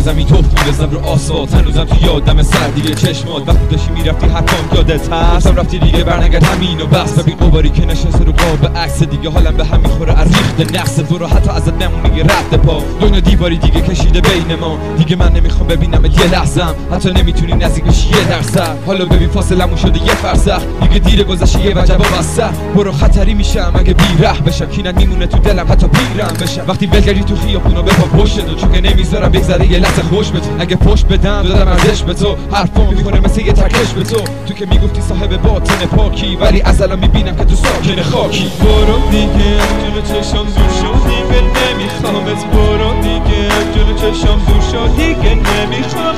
دیگه زمین توف میرزم رو آسفالت هنوزم تو یادم دیگه چشمات. وقتی داشتی می‌رفتی حرفام یادت هست. رفتی دیگه برنگرد همین و بس. ببین قباری که نشسته رو قاب عکس دیگه. حالم به هم می‌خوره از ریخت نقص برو حتی ازت نمون میگه رفت پا. دنیا دیواری دیگه کشیده بین ما. دیگه من نمی‌خوام ببینم یه لحظم حتی نمی‌تونی نزدیک بشی یه درصد. حالا ببین فاصلمون شده یه فرسخ دیگه دیر گذشته یه وجبا بسته. برو خطری میشم. اگه بیره بشم. کینت میمونه تو دلم. حتی پیرم بشم. وقتی ولگری تو خیابونا بپا پشت تو چون که نمی‌ذارم بگذره یه لحظه خوش به تو اگه پشت بدم دادم ارزش به تو حرفا می‌کنه مثل یه ترکش به تو. تو که می‌گفتی صاحب باطن پاکی ولی از الان می‌بینم که تو ساکن خاکی. برو دیگه جلو چشم شو دیگه نمیخوامت برو دیگه جلو چشم دور شو دیگه نمیخوامت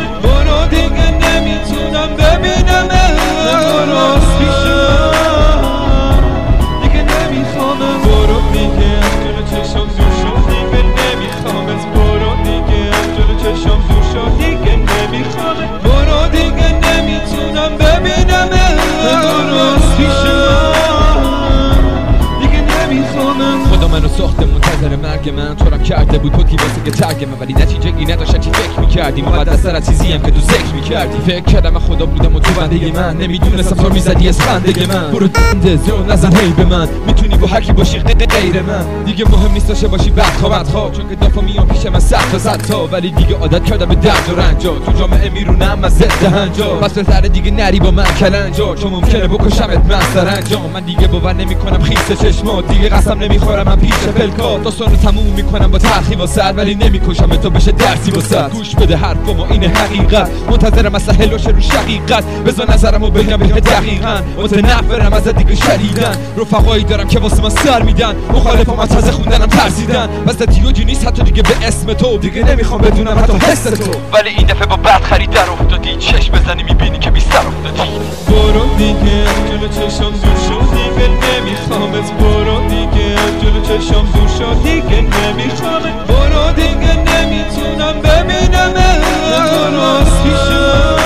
ساخته منتظر مرگ من. تو کرده بود کتی واسه که ترگ من. ولی نتیجه ای نداشت چی فکر می‌کردی؟ مقدس از چیزی هم که تو ذکر می‌کردی. فکر کردم من خدا بودم و تو بنده من. نمی‌دونستم تو می‌زدی از خنده من. برو دنده زون نزن هی به من. می‌تونی با هر کی باشی غیر من. دیگه مهم نیست داشته باشی بعد خواه چون که دفعه میام پیش من صد تا صد تا. ولی دیگه عادت کردم به درد و رنجا. تو جامعه میرونم از ضد هنجا. پس بهتره دیگه نری با من کلنجا. چون ممکنه بکشمت من سرانجام. من دیگه باور نمی‌کنم خیس چشمات. دیگه قسم نمی‌خورم من پیش پلکا داستانو تموم می‌کنم با تلخی واسه ولی نمی‌کشم تو بشه درسی واسه گوش بده حرفمو این حقیقت. منتظرم از سهل رو شقیقت. بذار نظرمو بگم به دقیقا. متنفرم از دیگه شدیدن. رفقایی دارم که واسه من سر میدن. مخالفم از تازه خوندنم ترسیدن. بس دیوجی نیست حتی دیگه به اسم تو دیگه نمی‌خوام بدونم حتی حس تو. ولی این دفعه با بد خریدن افتادی. چشم بزنی می‌بینی که بی سر افتادی. برو دیگه جلو چشم دور شو دیگه. نمیخوامت برو دیگه جلو چشم دور شو دیگه نمیخوامت برو دیگه نمی‌تونم ببینم برو پیشم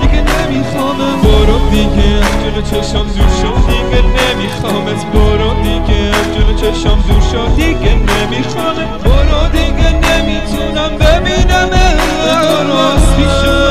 دیگه نمیخوامم برو دیگه جلو چشم دور شو دیگه نمیخوامت برو دیگه جلو چشم دور شو دیگه نمیخوامت برو دیگه نمی‌تونم ببینم برو پیشم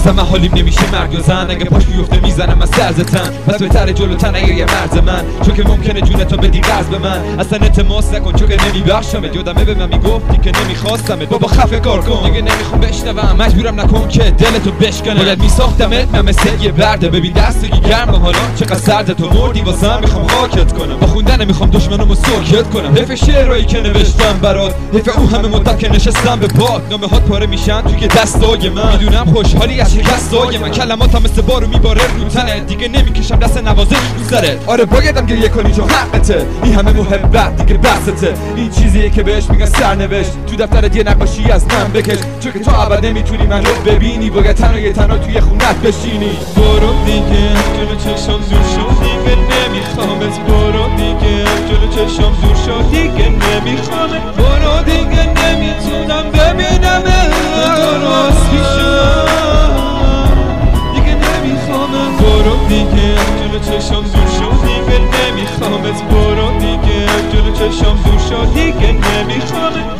عزیزم من حالیم نمیشه مرگ و زن. اگه پاش بیفته می‌زنم از سرزتن پس بهتره جلوتن اگه یه مرز من. چون که ممکنه جونتو بدی قرض به من. اصلا التماس نکن چون که نمیبخشمت. یادمه به من می‌گفتی که نمیخواستمت. بابا خفه کار کن. دیگه نمی‌خوام بشنوم مجبورم نکن که دلتو بشکنه باید میساختمت من مثل یه برده. ببین دستگی گرم حالا چقدر سرد تو مردی. واسم می‌خوام خاکت کنم. با خوندن می‌خوام دشمنمو ساکت کنم. حیف شعرهایی که نوشتم برات. حیف اون همه مدت که نشستم به باد. نامه هات پاره میشن توی دستای من. می‌دونم خوشحالی از شکستای من. کلماتم مثل بارو میباره رو تنه. دیگه نمی‌کشم دست نوازش رو سرت. آره بایدم گریه کنی چون حقته. این همه محبت دیگه بسته این چیزیه که بهش میگن سرنوشت. تو دفترت یه نقاشی از من بکش. چون که تو ابد نمی‌تونی من رو ببینی باید تنها یه تنها توی خونت بشینی. برو دیگه جلو چشم دور شو. دیگه نمیخوامت برو دیگه جلو چشم دور شو. دیگه نمیخوامت برو دیگه نمی‌تونم ببینم. چشم دور شد دیگه نمی‌خوام. از برو دیگه جلو چشم دور شد دیگه نمی‌خوام.